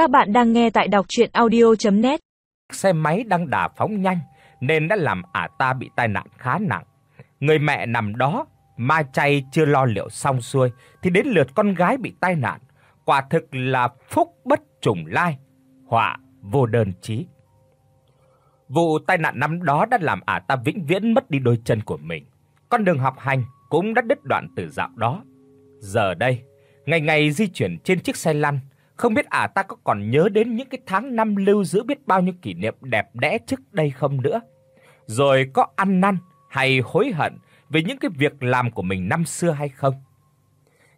Các bạn đang nghe tại đọc audio net Xe máy đang đà phóng nhanh nên đã làm ả ta bị tai nạn khá nặng. Người mẹ nằm đó, ma chay chưa lo liệu xong xuôi thì đến lượt con gái bị tai nạn. Quả thực là phúc bất trùng lai, họa vô đơn chí. Vụ tai nạn năm đó đã làm ả ta vĩnh viễn mất đi đôi chân của mình. Con đường học hành cũng đã đứt đoạn từ dạo đó. Giờ đây, ngày ngày di chuyển trên chiếc xe lăn, không biết ả ta có còn nhớ đến những cái tháng năm lưu giữ biết bao nhiêu kỷ niệm đẹp đẽ trước đây không nữa. Rồi có ăn năn hay hối hận về những cái việc làm của mình năm xưa hay không.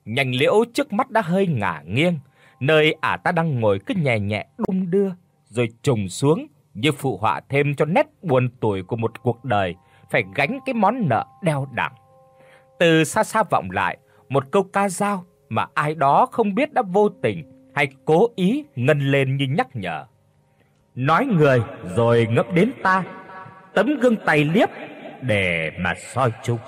Nhành liễu trước mắt đã hơi ngả nghiêng, nơi ả ta đang ngồi cứ nhẹ nhẹ đung đưa rồi trùng xuống như phụ họa thêm cho nét buồn tủi của một cuộc đời phải gánh cái món nợ đeo đẳng. Từ xa xa vọng lại một câu ca dao mà ai đó không biết đã vô tình hay cố ý ngân lên như nhắc nhở. Nói người rồi ngấp đến ta, tấm gương tay liếc để mà soi chung.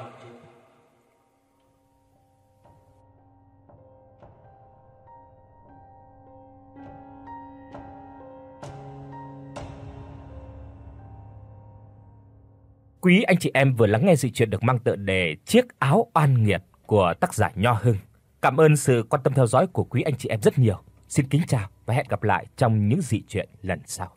Quý anh chị em vừa lắng nghe sự chuyện được mang tựa đề Chiếc áo oan nghiệt của tác giả Nho Hưng. Cảm ơn sự quan tâm theo dõi của quý anh chị em rất nhiều. Xin kính chào và hẹn gặp lại trong những dị chuyện lần sau.